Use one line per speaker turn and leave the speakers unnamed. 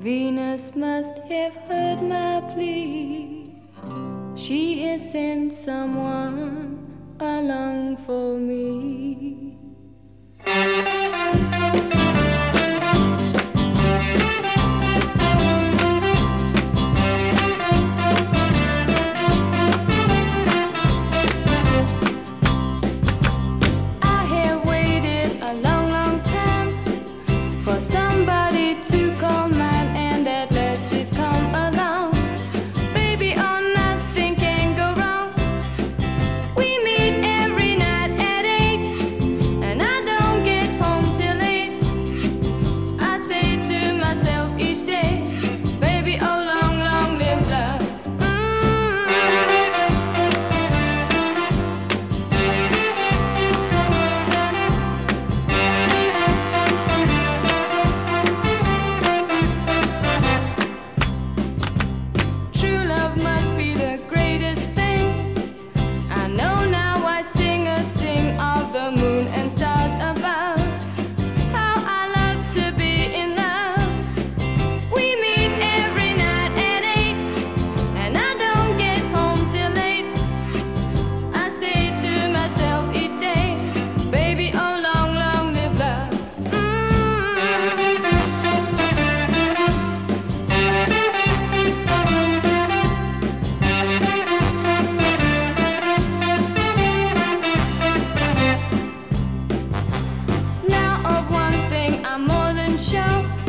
Venus must have heard my plea. She has sent someone along for me. each day. 笑。